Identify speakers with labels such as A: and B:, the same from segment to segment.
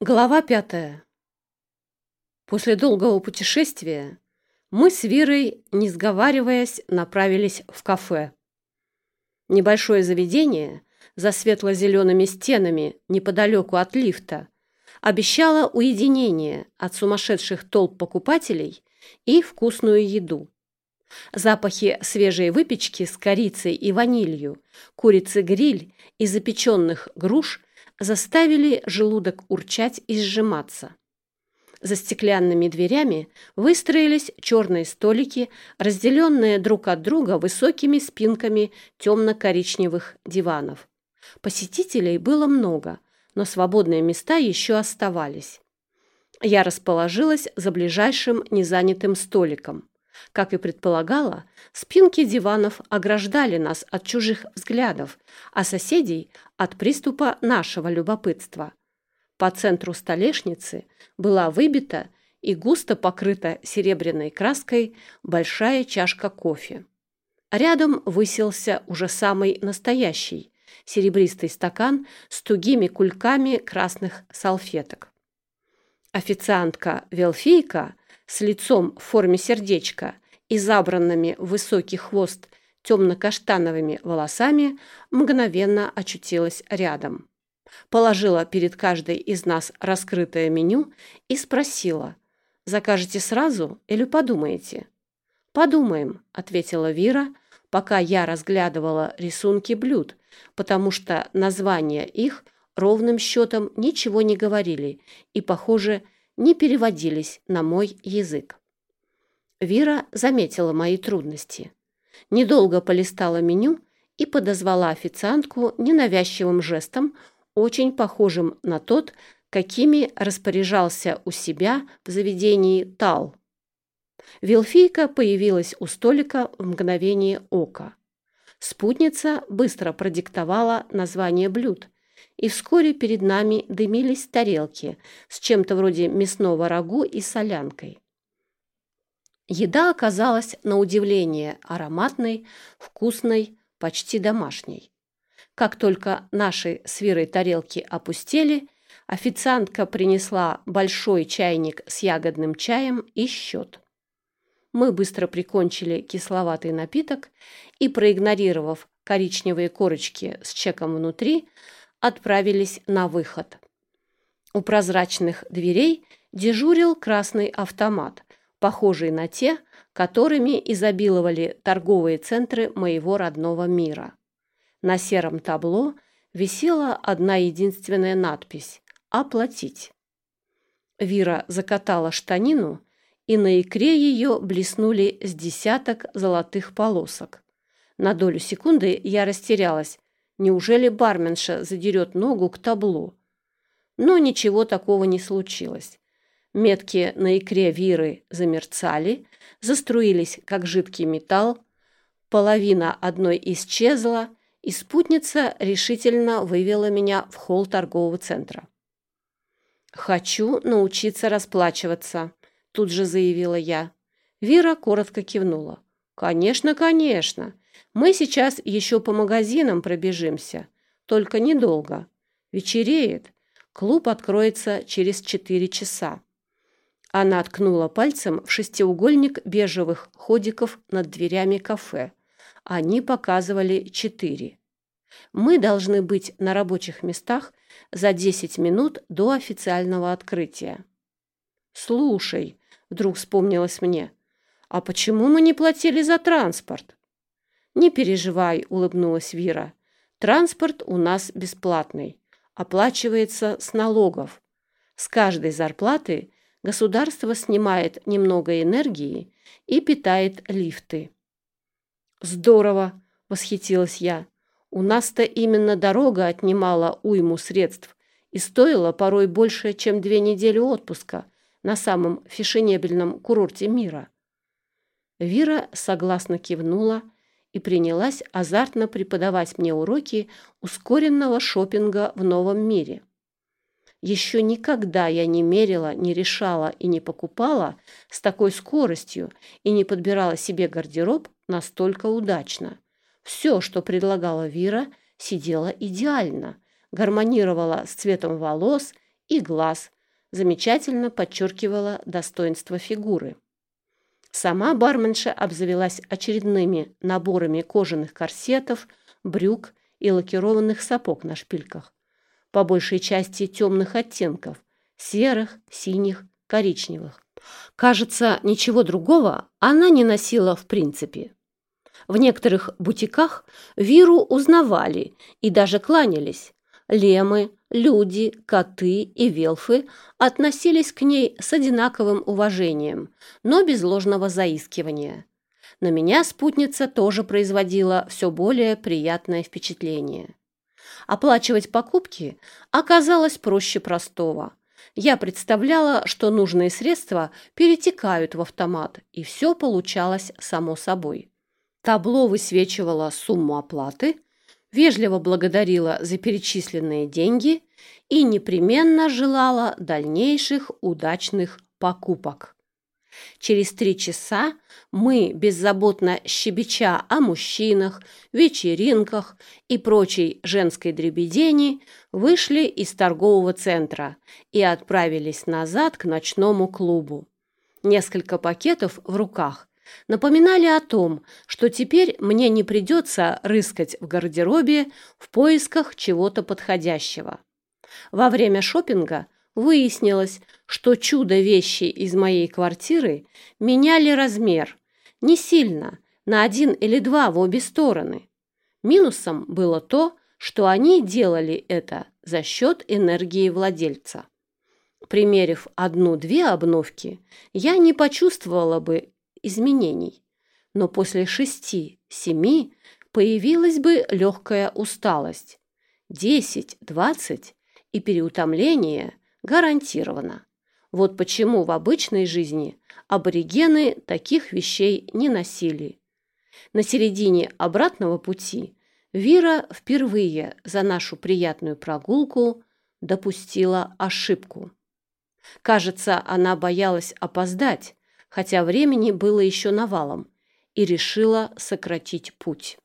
A: Глава пятая. После долгого путешествия мы с Вирой, не сговариваясь, направились в кафе. Небольшое заведение за светло-зелеными стенами неподалеку от лифта обещало уединение от сумасшедших толп покупателей и вкусную еду. Запахи свежей выпечки с корицей и ванилью, курицы-гриль и запеченных груш заставили желудок урчать и сжиматься. За стеклянными дверями выстроились черные столики, разделенные друг от друга высокими спинками темно-коричневых диванов. Посетителей было много, но свободные места еще оставались. Я расположилась за ближайшим незанятым столиком. Как и предполагала, спинки диванов ограждали нас от чужих взглядов, а соседей – от приступа нашего любопытства. По центру столешницы была выбита и густо покрыта серебряной краской большая чашка кофе. Рядом высился уже самый настоящий серебристый стакан с тугими кульками красных салфеток. Официантка Велфийка с лицом в форме сердечка и забранными в высокий хвост темно-каштановыми волосами мгновенно очутилась рядом. Положила перед каждой из нас раскрытое меню и спросила, «Закажете сразу или подумаете?» «Подумаем», — ответила Вира, пока я разглядывала рисунки блюд, потому что названия их ровным счетом ничего не говорили и, похоже, не переводились на мой язык. Вира заметила мои трудности. Недолго полистала меню и подозвала официантку ненавязчивым жестом, очень похожим на тот, какими распоряжался у себя в заведении Тал. Вилфийка появилась у столика в мгновение ока. Спутница быстро продиктовала название блюд, и вскоре перед нами дымились тарелки с чем-то вроде мясного рагу и солянкой. Еда оказалась на удивление ароматной, вкусной, почти домашней. Как только наши с Верой тарелки опустели, официантка принесла большой чайник с ягодным чаем и счет. Мы быстро прикончили кисловатый напиток и, проигнорировав коричневые корочки с чеком внутри, отправились на выход. У прозрачных дверей дежурил красный автомат, похожие на те, которыми изобиловали торговые центры моего родного мира. На сером табло висела одна единственная надпись «Оплатить». Вира закатала штанину, и на икре ее блеснули с десяток золотых полосок. На долю секунды я растерялась. Неужели барменша задерет ногу к табло? Но ничего такого не случилось. Метки на икре Виры замерцали, заструились, как жидкий металл. Половина одной исчезла, и спутница решительно вывела меня в холл торгового центра. «Хочу научиться расплачиваться», – тут же заявила я. Вира коротко кивнула. «Конечно, конечно. Мы сейчас еще по магазинам пробежимся. Только недолго. Вечереет. Клуб откроется через четыре часа. Она ткнула пальцем в шестиугольник бежевых ходиков над дверями кафе. Они показывали четыре. Мы должны быть на рабочих местах за 10 минут до официального открытия. «Слушай», — вдруг вспомнилось мне, «а почему мы не платили за транспорт?» «Не переживай», — улыбнулась Вира. «Транспорт у нас бесплатный, оплачивается с налогов. С каждой зарплаты государство снимает немного энергии и питает лифты. «Здорово!» – восхитилась я. «У нас-то именно дорога отнимала уйму средств и стоила порой больше, чем две недели отпуска на самом фешенебельном курорте мира». Вира согласно кивнула и принялась азартно преподавать мне уроки ускоренного шопинга в новом мире. Еще никогда я не мерила, не решала и не покупала с такой скоростью и не подбирала себе гардероб настолько удачно. Все, что предлагала Вира, сидело идеально, гармонировало с цветом волос и глаз замечательно подчеркивала достоинство фигуры. Сама барменша обзавелась очередными наборами кожаных корсетов, брюк и лакированных сапог на шпильках, по большей части темных оттенков – серых, синих, коричневых. Кажется, ничего другого она не носила в принципе. В некоторых бутиках Виру узнавали и даже кланялись. Лемы, люди, коты и велфы относились к ней с одинаковым уважением, но без ложного заискивания. На меня спутница тоже производила все более приятное впечатление. Оплачивать покупки оказалось проще простого. Я представляла, что нужные средства перетекают в автомат, и все получалось само собой. Табло высвечивало сумму оплаты, вежливо благодарила за перечисленные деньги и непременно желала дальнейших удачных покупок. Через три часа мы, беззаботно щебеча о мужчинах, вечеринках и прочей женской дребедени, вышли из торгового центра и отправились назад к ночному клубу. Несколько пакетов в руках напоминали о том, что теперь мне не придется рыскать в гардеробе в поисках чего-то подходящего. Во время шопинга выяснилось, что чудо-вещи из моей квартиры меняли размер не сильно, на один или два в обе стороны. Минусом было то, что они делали это за счет энергии владельца. Примерив одну-две обновки, я не почувствовала бы изменений, но после шести-семи появилась бы легкая усталость. Десять-двадцать и переутомление гарантировано. Вот почему в обычной жизни аборигены таких вещей не носили. На середине обратного пути Вира впервые за нашу приятную прогулку допустила ошибку. Кажется, она боялась опоздать, хотя времени было еще навалом, и решила сократить путь.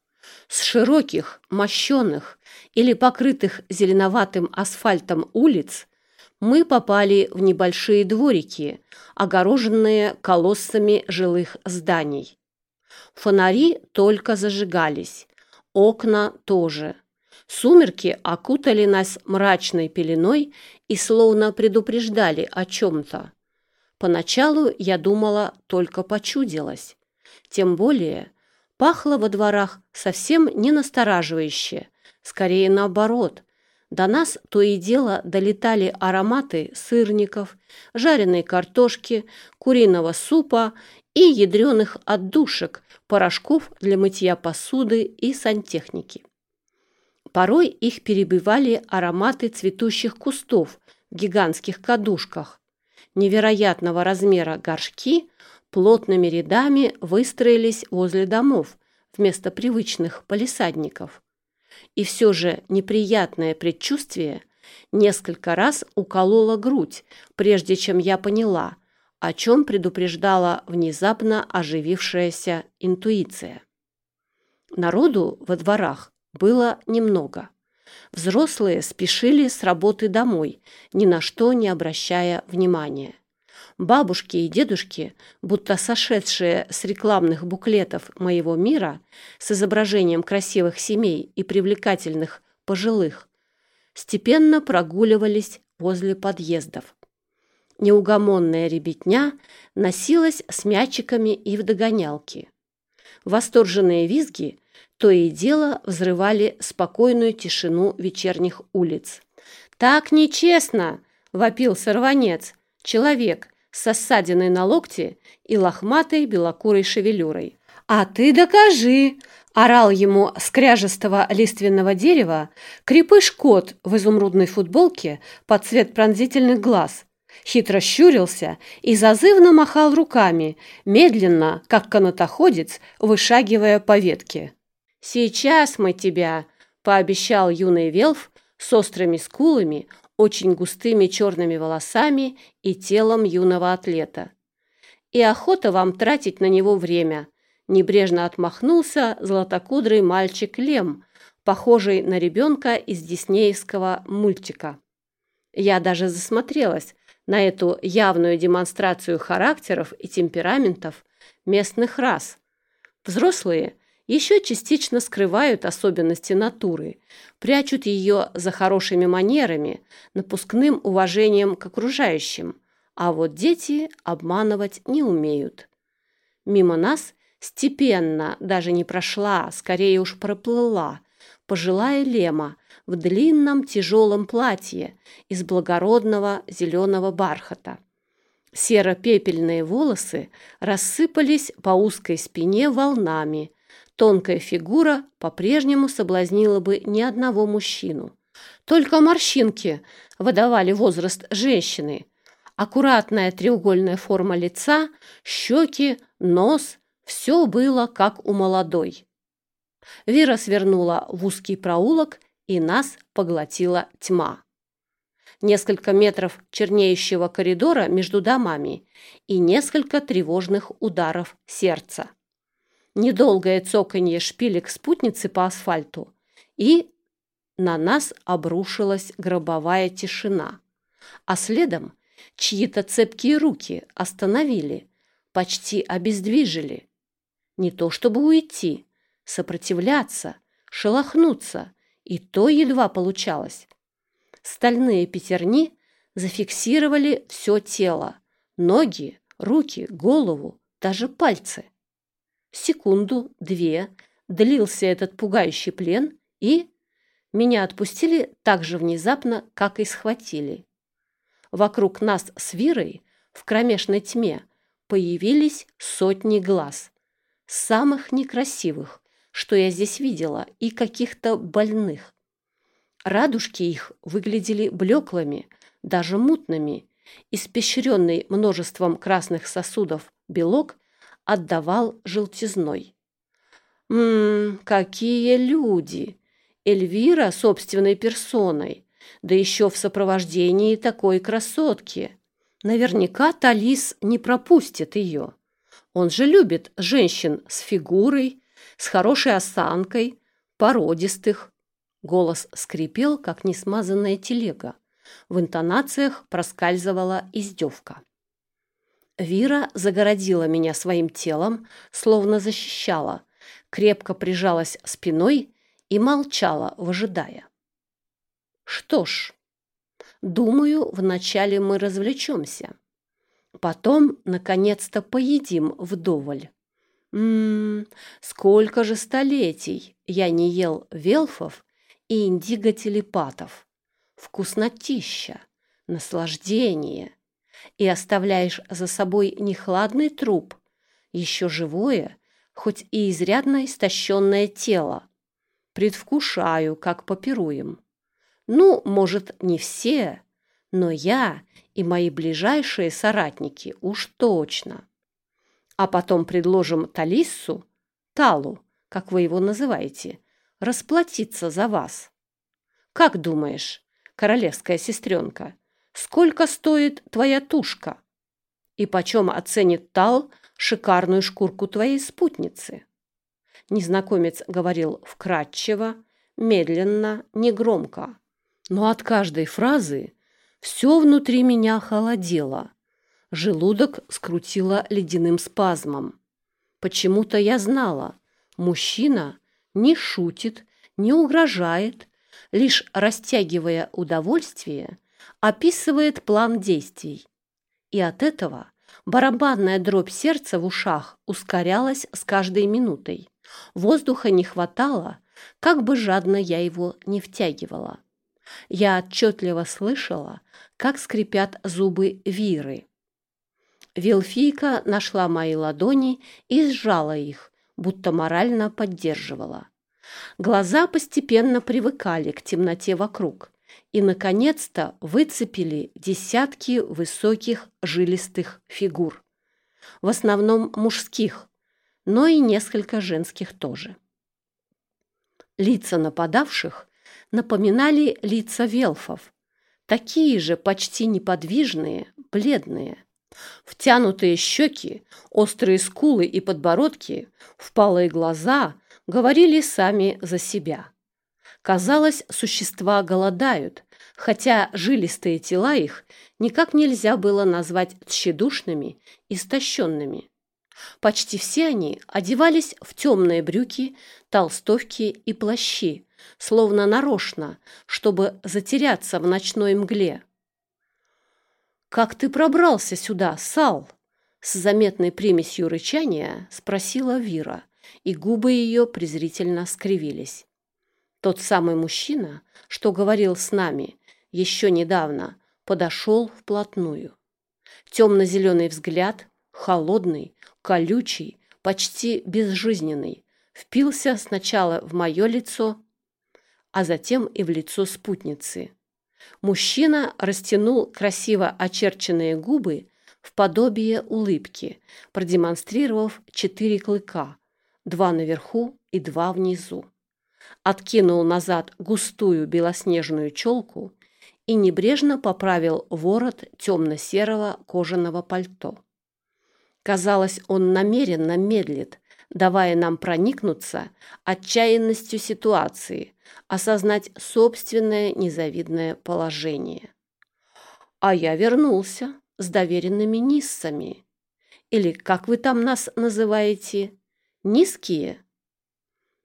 A: С широких, мощенных или покрытых зеленоватым асфальтом улиц мы попали в небольшие дворики, огороженные колоссами жилых зданий. Фонари только зажигались, окна тоже. Сумерки окутали нас мрачной пеленой и словно предупреждали о чем-то. Поначалу я думала, только почудилось. Тем более пахло во дворах совсем не настораживающе, скорее наоборот. До нас то и дело долетали ароматы сырников, жареной картошки, куриного супа и ядреных отдушек, порошков для мытья посуды и сантехники. Порой их перебивали ароматы цветущих кустов в гигантских кадушках, невероятного размера горшки плотными рядами выстроились возле домов вместо привычных палисадников. И все же неприятное предчувствие несколько раз укололо грудь, прежде чем я поняла, о чем предупреждала внезапно оживившаяся интуиция. Народу во дворах было немного. Взрослые спешили с работы домой, ни на что не обращая внимания. Бабушки и дедушки, будто сошедшие с рекламных буклетов моего мира с изображением красивых семей и привлекательных пожилых, степенно прогуливались возле подъездов. Неугомонная ребятня носилась с мячиками и в догонялки. Восторженные визги то и дело взрывали спокойную тишину вечерних улиц. «Так нечестно!» – вопил сорванец, человек с ссадиной на локте и лохматой белокурой шевелюрой. «А ты докажи!» – орал ему с кряжестого лиственного дерева крепыш кот в изумрудной футболке под цвет пронзительных глаз. Хитро щурился и зазывно махал руками, медленно, как канатоходец, вышагивая по ветке. «Сейчас мы тебя!» – пообещал юный Велф с острыми скулами, очень густыми черными волосами и телом юного атлета. «И охота вам тратить на него время!» – небрежно отмахнулся златокудрый мальчик Лем, похожий на ребенка из диснеевского мультика. Я даже засмотрелась на эту явную демонстрацию характеров и темпераментов местных рас. Взрослые еще частично скрывают особенности натуры, прячут ее за хорошими манерами, напускным уважением к окружающим, а вот дети обманывать не умеют. Мимо нас степенно даже не прошла, скорее уж проплыла, пожилая лема в длинном тяжелом платье из благородного зеленого бархата. Серо-пепельные волосы рассыпались по узкой спине волнами. Тонкая фигура по-прежнему соблазнила бы ни одного мужчину. Только морщинки выдавали возраст женщины. Аккуратная треугольная форма лица, щеки, нос – все было как у молодой. Вера свернула в узкий проулок, и нас поглотила тьма несколько метров чернеющего коридора между домами и несколько тревожных ударов сердца. Недолгое цоканье шпилек спутницы по асфальту, и на нас обрушилась гробовая тишина, а следом чьи-то цепкие руки остановили, почти обездвижили. Не то чтобы уйти, сопротивляться, шелохнуться, и то едва получалось. Стальные пятерни зафиксировали все тело, ноги, руки, голову, даже пальцы. Секунду, две длился этот пугающий плен, и меня отпустили так же внезапно, как и схватили. Вокруг нас с Вирой в кромешной тьме появились сотни глаз, самых некрасивых, что я здесь видела, и каких-то больных. Радужки их выглядели блеклыми, даже мутными. Испещренный множеством красных сосудов белок отдавал желтизной. «Ммм, какие люди! Эльвира собственной персоной, да еще в сопровождении такой красотки. Наверняка Талис не пропустит ее. Он же любит женщин с фигурой, с хорошей осанкой, породистых, Голос скрипел, как несмазанная телега. В интонациях проскальзывала издевка. Вира загородила меня своим телом, словно защищала, крепко прижалась спиной и молчала, выжидая. Что ж, думаю, вначале мы развлечемся. Потом, наконец-то, поедим вдоволь. Ммм, сколько же столетий я не ел велфов и индиго-телепатов. Вкуснотища, наслаждение. И оставляешь за собой не хладный труп, еще живое, хоть и изрядно истощенное тело. Предвкушаю, как попируем. Ну, может, не все, но я и мои ближайшие соратники уж точно. А потом предложим Талиссу, Талу, как вы его называете, расплатиться за вас. Как думаешь, королевская сестренка, сколько стоит твоя тушка? И почем оценит Тал шикарную шкурку твоей спутницы? Незнакомец говорил вкратчиво, медленно, негромко. Но от каждой фразы все внутри меня холодело. Желудок скрутило ледяным спазмом. Почему-то я знала, мужчина не шутит, не угрожает, лишь растягивая удовольствие, описывает план действий. И от этого барабанная дробь сердца в ушах ускорялась с каждой минутой. Воздуха не хватало, как бы жадно я его не втягивала. Я отчетливо слышала, как скрипят зубы Виры. Вилфийка нашла мои ладони и сжала их, будто морально поддерживала. Глаза постепенно привыкали к темноте вокруг и, наконец-то, выцепили десятки высоких жилистых фигур. В основном мужских, но и несколько женских тоже. Лица нападавших напоминали лица велфов, такие же почти неподвижные, бледные. Втянутые щеки, острые скулы и подбородки, впалые глаза говорили сами за себя. Казалось, существа голодают, хотя жилистые тела их никак нельзя было назвать тщедушными, истощенными. Почти все они одевались в темные брюки, толстовки и плащи, словно нарочно, чтобы затеряться в ночной мгле. «Как ты пробрался сюда, Сал?» С заметной примесью рычания спросила Вира, и губы ее презрительно скривились. Тот самый мужчина, что говорил с нами еще недавно, подошел вплотную. Темно-зеленый взгляд, холодный, колючий, почти безжизненный, впился сначала в мое лицо, а затем и в лицо спутницы. Мужчина растянул красиво очерченные губы в подобие улыбки, продемонстрировав четыре клыка, два наверху и два внизу. Откинул назад густую белоснежную челку и небрежно поправил ворот темно-серого кожаного пальто. Казалось, он намеренно медлит, давая нам проникнуться отчаянностью ситуации, осознать собственное незавидное положение. А я вернулся с доверенными ниссами. Или, как вы там нас называете, низкие?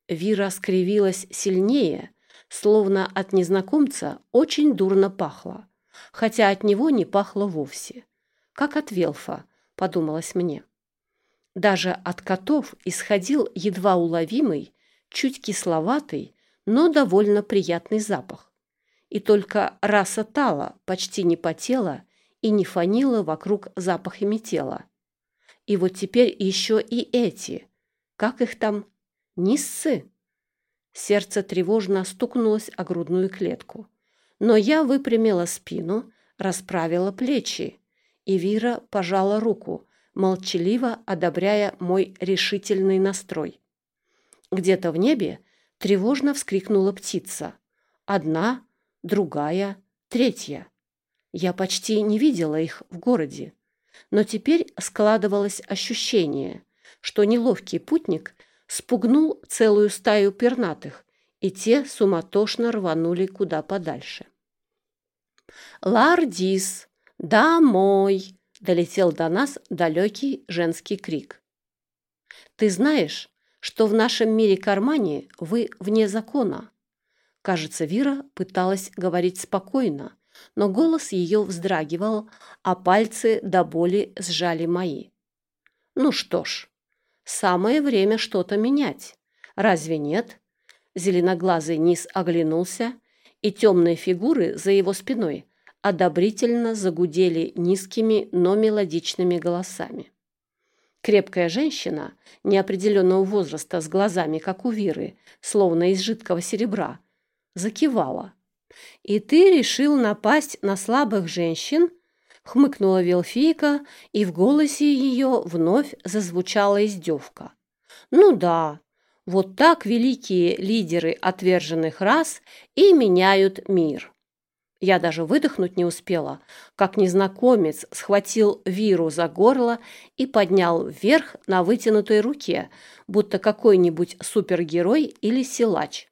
A: Вира скривилась сильнее, словно от незнакомца очень дурно пахло, хотя от него не пахло вовсе, как от Велфа, подумалось мне. Даже от котов исходил едва уловимый, чуть кисловатый, но довольно приятный запах. И только раса тала почти не потела и не фанила вокруг запахами тела. И вот теперь еще и эти, как их там, ниссы. Сердце тревожно стукнулось о грудную клетку. Но я выпрямила спину, расправила плечи, и Вира пожала руку, молчаливо одобряя мой решительный настрой. Где-то в небе тревожно вскрикнула птица. Одна, другая, третья. Я почти не видела их в городе, но теперь складывалось ощущение, что неловкий путник спугнул целую стаю пернатых, и те суматошно рванули куда подальше. «Лардис! Домой!» — долетел до нас далекий женский крик. «Ты знаешь, что в нашем мире-кармане вы вне закона?» Кажется, Вира пыталась говорить спокойно, но голос ее вздрагивал, а пальцы до боли сжали мои. «Ну что ж, самое время что-то менять. Разве нет?» Зеленоглазый низ оглянулся, и темные фигуры за его спиной одобрительно загудели низкими, но мелодичными голосами. Крепкая женщина неопределенного возраста с глазами, как у Виры, словно из жидкого серебра, закивала. «И ты решил напасть на слабых женщин?» Хмыкнула Велфийка, и в голосе ее вновь зазвучала издевка. «Ну да, вот так великие лидеры отверженных рас и меняют мир». Я даже выдохнуть не успела, как незнакомец схватил Виру за горло и поднял вверх на вытянутой руке, будто какой-нибудь супергерой или силач.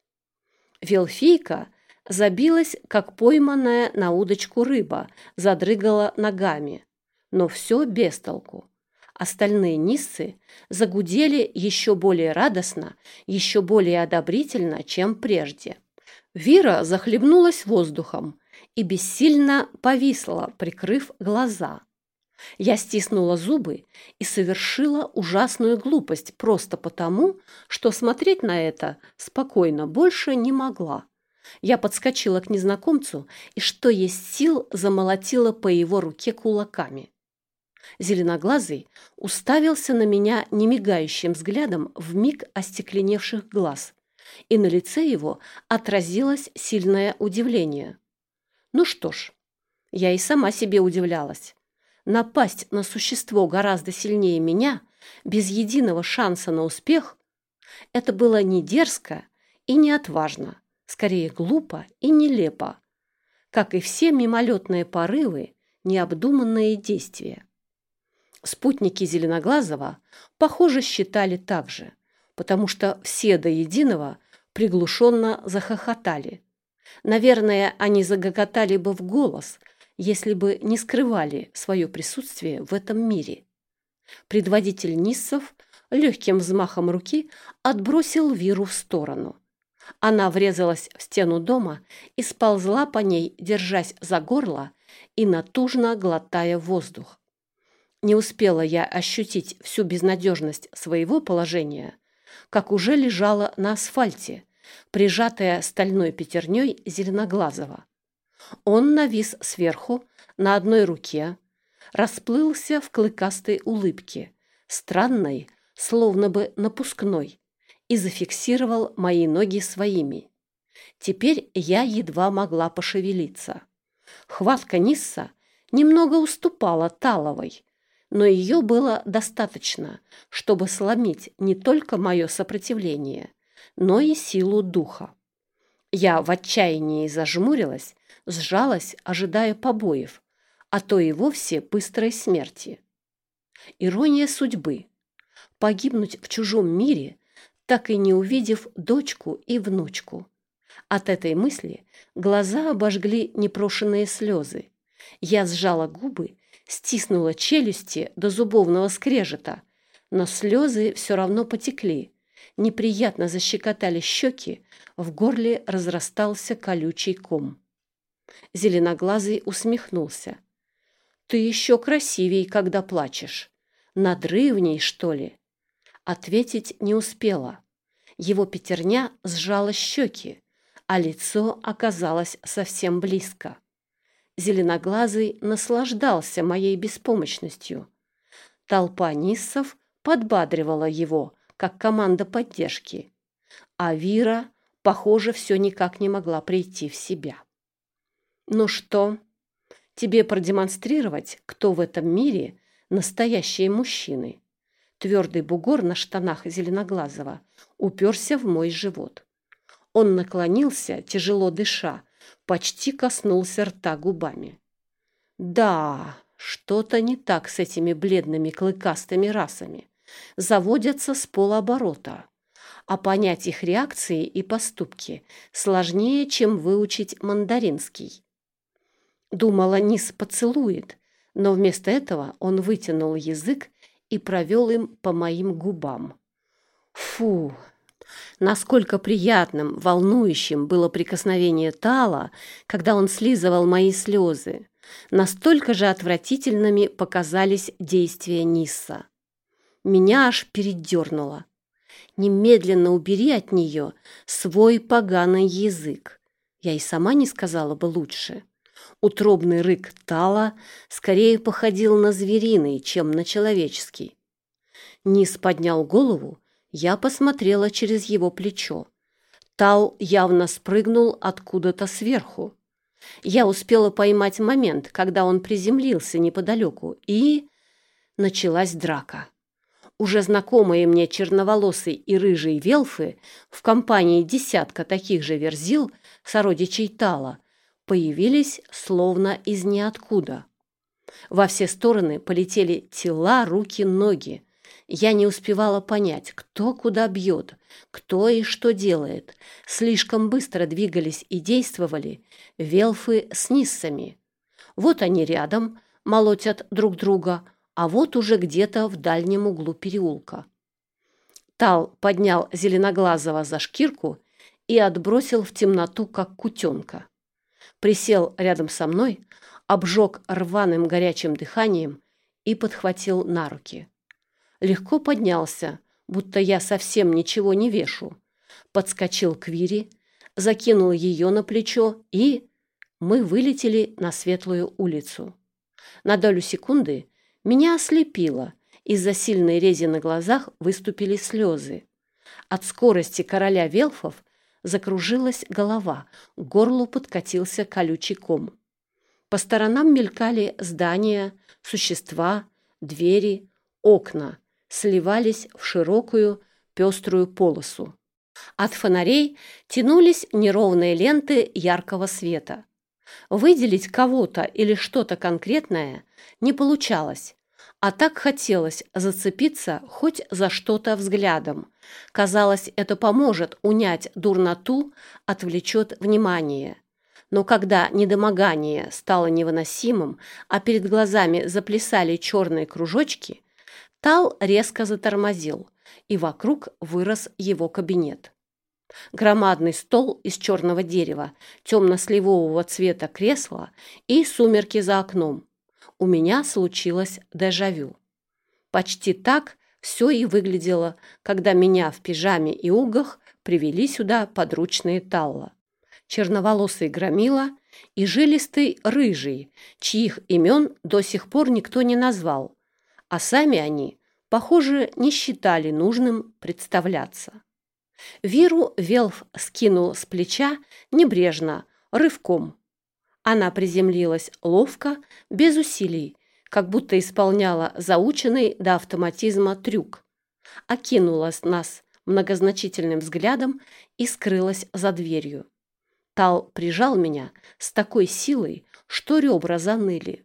A: Велфийка забилась, как пойманная на удочку рыба, задрыгала ногами. Но все без толку. Остальные ниссы загудели еще более радостно, еще более одобрительно, чем прежде. Вира захлебнулась воздухом, и бессильно повисла, прикрыв глаза. Я стиснула зубы и совершила ужасную глупость просто потому, что смотреть на это спокойно больше не могла. Я подскочила к незнакомцу и, что есть сил, замолотила по его руке кулаками. Зеленоглазый уставился на меня немигающим взглядом в миг остекленевших глаз, и на лице его отразилось сильное удивление. Ну что ж, я и сама себе удивлялась. Напасть на существо гораздо сильнее меня, без единого шанса на успех, это было не дерзко и не отважно, скорее глупо и нелепо, как и все мимолетные порывы, необдуманные действия. Спутники Зеленоглазого, похоже, считали так же, потому что все до единого приглушенно захохотали – Наверное, они загоготали бы в голос, если бы не скрывали свое присутствие в этом мире. Предводитель Ниссов легким взмахом руки отбросил Виру в сторону. Она врезалась в стену дома и сползла по ней, держась за горло и натужно глотая воздух. Не успела я ощутить всю безнадежность своего положения, как уже лежала на асфальте, прижатая стальной пятерней Зеленоглазого. Он навис сверху, на одной руке, расплылся в клыкастой улыбке, странной, словно бы напускной, и зафиксировал мои ноги своими. Теперь я едва могла пошевелиться. Хватка Нисса немного уступала Таловой, но ее было достаточно, чтобы сломить не только мое сопротивление, но и силу духа. Я в отчаянии зажмурилась, сжалась, ожидая побоев, а то и вовсе быстрой смерти. Ирония судьбы. Погибнуть в чужом мире, так и не увидев дочку и внучку. От этой мысли глаза обожгли непрошенные слезы. Я сжала губы, стиснула челюсти до зубовного скрежета, но слезы все равно потекли. Неприятно защекотали щеки, в горле разрастался колючий ком. Зеленоглазый усмехнулся. «Ты еще красивей, когда плачешь. Надрывней, что ли?» Ответить не успела. Его пятерня сжала щеки, а лицо оказалось совсем близко. Зеленоглазый наслаждался моей беспомощностью. Толпа ниссов подбадривала его, как команда поддержки. А Вира, похоже, все никак не могла прийти в себя. «Ну что, тебе продемонстрировать, кто в этом мире настоящие мужчины?» Твердый бугор на штанах Зеленоглазого уперся в мой живот. Он наклонился, тяжело дыша, почти коснулся рта губами. «Да, что-то не так с этими бледными клыкастыми расами. Заводятся с полоборота. А понять их реакции и поступки сложнее, чем выучить мандаринский. Думала, Низ поцелует, но вместо этого он вытянул язык и провел им по моим губам. Фу! Насколько приятным, волнующим было прикосновение Тала, когда он слизывал мои слезы. Настолько же отвратительными показались действия Нисса. Меня аж передернуло. Немедленно убери от нее свой поганый язык. Я и сама не сказала бы лучше. Утробный рык Тала скорее походил на звериный, чем на человеческий. Низ поднял голову, я посмотрела через его плечо. Тал явно спрыгнул откуда-то сверху. Я успела поймать момент, когда он приземлился неподалеку, и... Началась драка. Уже знакомые мне черноволосый и рыжий велфы в компании десятка таких же верзил, сородичей Тала, появились словно из ниоткуда. Во все стороны полетели тела, руки, ноги. Я не успевала понять, кто куда бьет, кто и что делает. Слишком быстро двигались и действовали велфы с ниссами. Вот они рядом, молотят друг друга, а вот уже где-то в дальнем углу переулка. Тал поднял Зеленоглазого за шкирку и отбросил в темноту, как кутенка присел рядом со мной, обжег рваным горячим дыханием и подхватил на руки. Легко поднялся, будто я совсем ничего не вешу. Подскочил к Вире, закинул ее на плечо и... Мы вылетели на светлую улицу. На долю секунды меня ослепило, из-за сильной рези на глазах выступили слезы. От скорости короля Велфов закружилась голова, к горлу подкатился колючий ком. По сторонам мелькали здания, существа, двери, окна, сливались в широкую пеструю полосу. От фонарей тянулись неровные ленты яркого света. Выделить кого-то или что-то конкретное не получалось. А так хотелось зацепиться хоть за что-то взглядом. Казалось, это поможет унять дурноту, отвлечет внимание. Но когда недомогание стало невыносимым, а перед глазами заплясали черные кружочки, Тал резко затормозил, и вокруг вырос его кабинет. Громадный стол из черного дерева, темно-сливового цвета кресла и сумерки за окном. У меня случилось дежавю. Почти так все и выглядело, когда меня в пижаме и угах привели сюда подручные Талла. Черноволосый громила и жилистый рыжий, чьих имен до сих пор никто не назвал, а сами они, похоже, не считали нужным представляться. Виру Велф скинул с плеча небрежно, рывком. Она приземлилась ловко, без усилий, как будто исполняла заученный до автоматизма трюк. Окинула нас многозначительным взглядом и скрылась за дверью. Тал прижал меня с такой силой, что ребра заныли.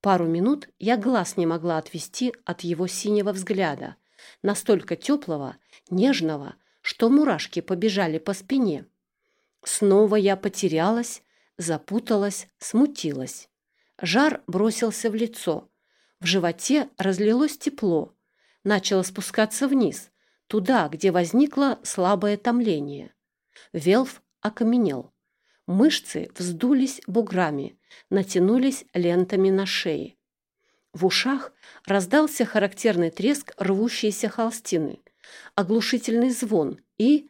A: Пару минут я глаз не могла отвести от его синего взгляда, настолько теплого, нежного, что мурашки побежали по спине. Снова я потерялась, запуталась, смутилась. Жар бросился в лицо. В животе разлилось тепло. Начало спускаться вниз, туда, где возникло слабое томление. Велф окаменел. Мышцы вздулись буграми, натянулись лентами на шее. В ушах раздался характерный треск рвущейся холстины – оглушительный звон и...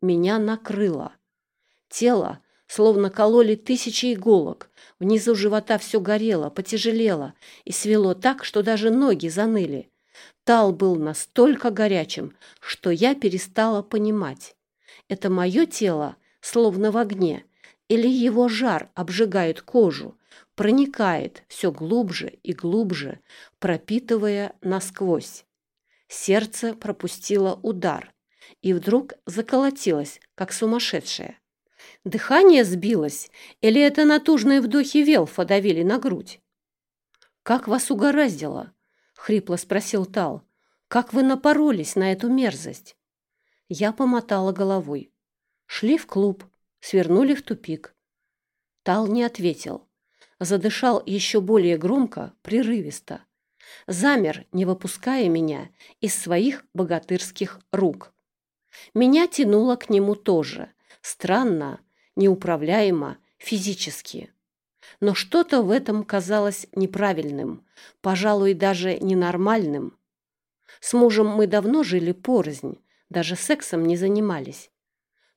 A: Меня накрыло. Тело словно кололи тысячи иголок. Внизу живота все горело, потяжелело и свело так, что даже ноги заныли. Тал был настолько горячим, что я перестала понимать. Это мое тело словно в огне, или его жар обжигает кожу, проникает все глубже и глубже, пропитывая насквозь. Сердце пропустило удар и вдруг заколотилось, как сумасшедшее. Дыхание сбилось, или это натужные вдохи Велфа давили на грудь? «Как вас угораздило?» — хрипло спросил Тал. «Как вы напоролись на эту мерзость?» Я помотала головой. Шли в клуб, свернули в тупик. Тал не ответил. Задышал еще более громко, прерывисто замер, не выпуская меня из своих богатырских рук. Меня тянуло к нему тоже, странно, неуправляемо, физически. Но что-то в этом казалось неправильным, пожалуй, даже ненормальным. С мужем мы давно жили порознь, даже сексом не занимались.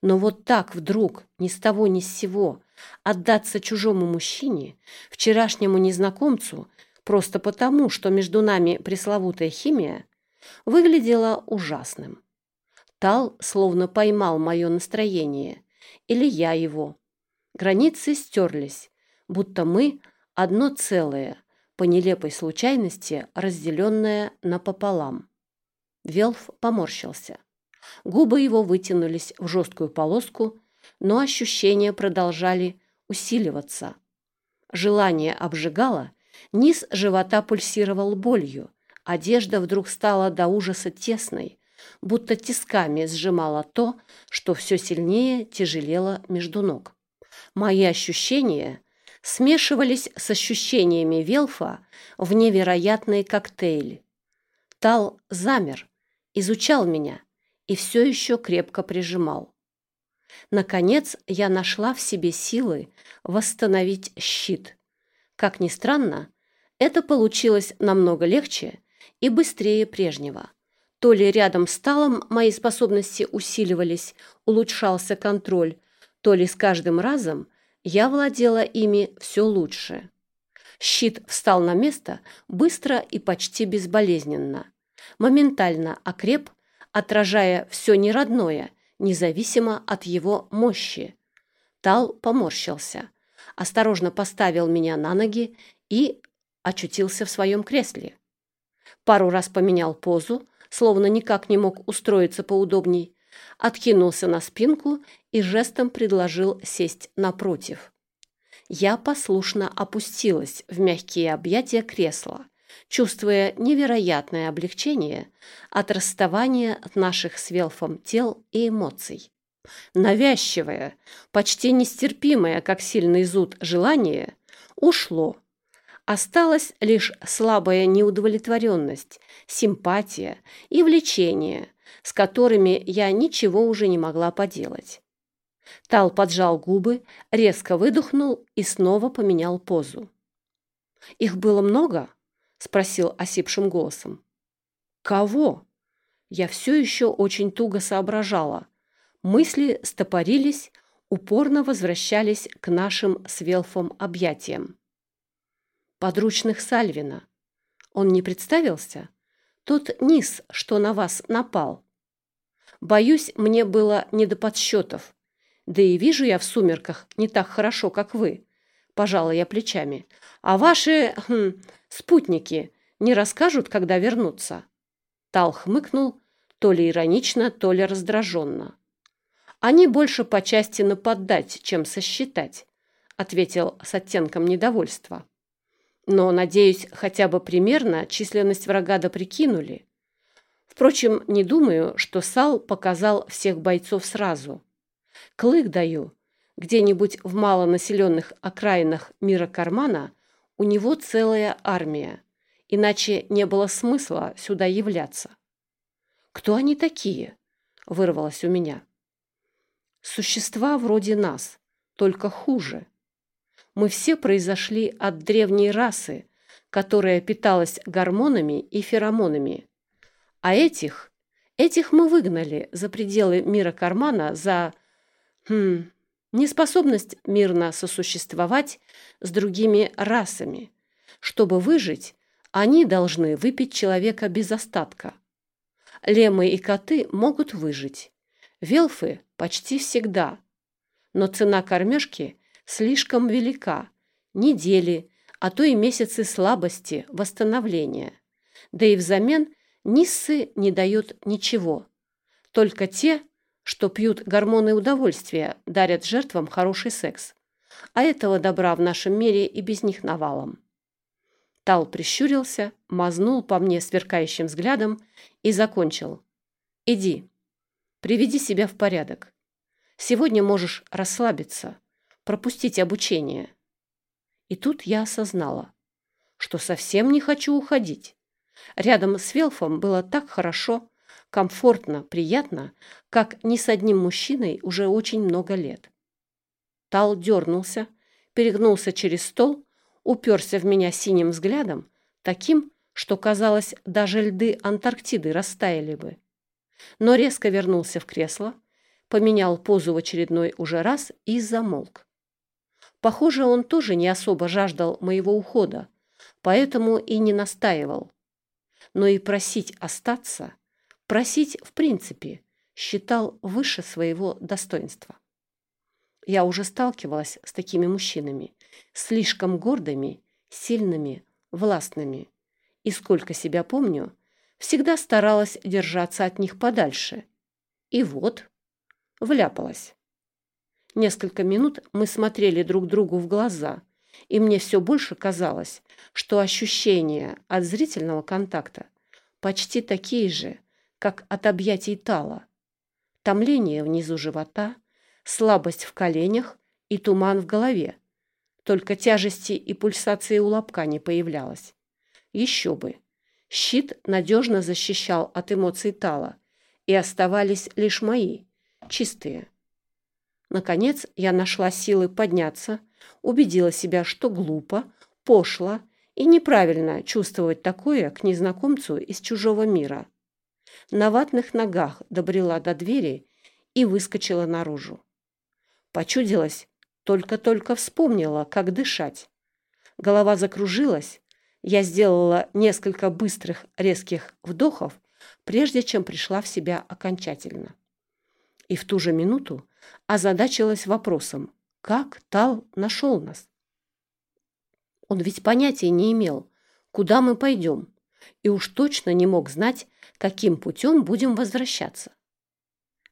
A: Но вот так вдруг, ни с того ни с сего, отдаться чужому мужчине, вчерашнему незнакомцу, просто потому, что между нами пресловутая химия, выглядела ужасным. Тал словно поймал мое настроение, или я его. Границы стерлись, будто мы одно целое, по нелепой случайности разделенное напополам. Велф поморщился. Губы его вытянулись в жесткую полоску, но ощущения продолжали усиливаться. Желание обжигало Низ живота пульсировал болью. Одежда вдруг стала до ужаса тесной, будто тисками сжимала то, что все сильнее тяжелело между ног. Мои ощущения смешивались с ощущениями Велфа в невероятный коктейль. Тал замер, изучал меня и все еще крепко прижимал. Наконец я нашла в себе силы восстановить щит. Как ни странно, это получилось намного легче и быстрее прежнего. То ли рядом с талом мои способности усиливались, улучшался контроль, то ли с каждым разом я владела ими все лучше. Щит встал на место быстро и почти безболезненно. Моментально окреп, отражая все неродное, независимо от его мощи. Тал поморщился, осторожно поставил меня на ноги и очутился в своем кресле. Пару раз поменял позу, словно никак не мог устроиться поудобней, откинулся на спинку и жестом предложил сесть напротив. Я послушно опустилась в мягкие объятия кресла, чувствуя невероятное облегчение от расставания от наших с Велфом тел и эмоций. Навязчивое, почти нестерпимое, как сильный зуд, желание ушло. Осталась лишь слабая неудовлетворенность, симпатия и влечение, с которыми я ничего уже не могла поделать. Тал поджал губы, резко выдохнул и снова поменял позу. «Их было много?» — спросил осипшим голосом. «Кого?» Я все еще очень туго соображала. Мысли стопорились, упорно возвращались к нашим с Велфом объятиям. «Подручных Сальвина. Он не представился? Тот низ, что на вас напал. Боюсь, мне было не до подсчетов. Да и вижу я в сумерках не так хорошо, как вы. Пожала я плечами. А ваши хм, спутники не расскажут, когда вернутся? Тал хмыкнул, то ли иронично, то ли раздраженно. Они больше по части нападать, чем сосчитать, ответил с оттенком недовольства. Но, надеюсь, хотя бы примерно численность врага доприкинули. Впрочем, не думаю, что Сал показал всех бойцов сразу. Клык даю. Где-нибудь в малонаселенных окраинах мира кармана у него целая армия, иначе не было смысла сюда являться. «Кто они такие?» — вырвалось у меня. «Существа вроде нас, только хуже. Мы все произошли от древней расы, которая питалась гормонами и феромонами. А этих, этих мы выгнали за пределы мира кармана за Хм, неспособность мирно сосуществовать с другими расами. Чтобы выжить, они должны выпить человека без остатка. Лемы и коты могут выжить. Велфы почти всегда. Но цена кормежки слишком велика. Недели, а то и месяцы слабости, восстановления. Да и взамен Ниссы не дают ничего. Только те, что пьют гормоны удовольствия, дарят жертвам хороший секс. А этого добра в нашем мире и без них навалом. Тал прищурился, мазнул по мне сверкающим взглядом и закончил. «Иди, приведи себя в порядок. Сегодня можешь расслабиться, пропустить обучение». И тут я осознала, что совсем не хочу уходить. Рядом с Велфом было так хорошо, комфортно, приятно, как ни с одним мужчиной уже очень много лет. Тал дернулся, перегнулся через стол, уперся в меня синим взглядом, таким, что, казалось, даже льды Антарктиды растаяли бы. Но резко вернулся в кресло, поменял позу в очередной уже раз и замолк. Похоже, он тоже не особо жаждал моего ухода, поэтому и не настаивал. Но и просить остаться Просить, в принципе, считал выше своего достоинства. Я уже сталкивалась с такими мужчинами, слишком гордыми, сильными, властными. И сколько себя помню, всегда старалась держаться от них подальше. И вот, вляпалась. Несколько минут мы смотрели друг другу в глаза, и мне все больше казалось, что ощущения от зрительного контакта почти такие же, как от объятий тала. Томление внизу живота, слабость в коленях и туман в голове. Только тяжести и пульсации у лобка не появлялось. Еще бы. Щит надежно защищал от эмоций тала, и оставались лишь мои, чистые. Наконец я нашла силы подняться, убедила себя, что глупо, пошло и неправильно чувствовать такое к незнакомцу из чужого мира на ватных ногах добрела до двери и выскочила наружу. Почудилась, только-только вспомнила, как дышать. Голова закружилась, я сделала несколько быстрых резких вдохов, прежде чем пришла в себя окончательно. И в ту же минуту озадачилась вопросом, как Тал нашел нас. Он ведь понятия не имел, куда мы пойдем, и уж точно не мог знать, каким путем будем возвращаться.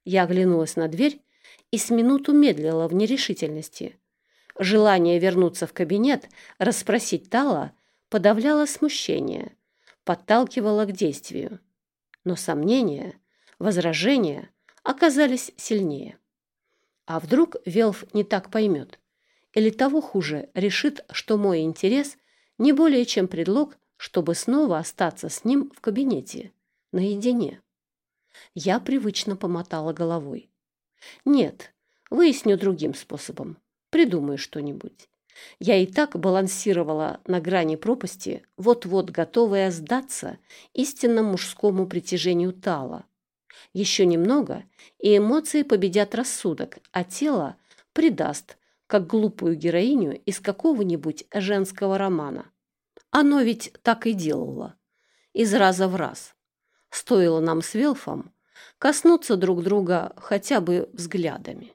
A: Я оглянулась на дверь и с минуту медлила в нерешительности. Желание вернуться в кабинет, расспросить Тала подавляла смущение, подталкивала к действию. Но сомнения, возражения оказались сильнее. А вдруг Велф не так поймет? Или того хуже, решит, что мой интерес не более чем предлог, чтобы снова остаться с ним в кабинете, наедине. Я привычно помотала головой. Нет, выясню другим способом. Придумаю что-нибудь. Я и так балансировала на грани пропасти, вот-вот готовая сдаться истинно мужскому притяжению Тала. Еще немного, и эмоции победят рассудок, а тело предаст, как глупую героиню из какого-нибудь женского романа. Оно ведь так и делало. Из раза в раз. Стоило нам с Велфом коснуться друг друга хотя бы взглядами.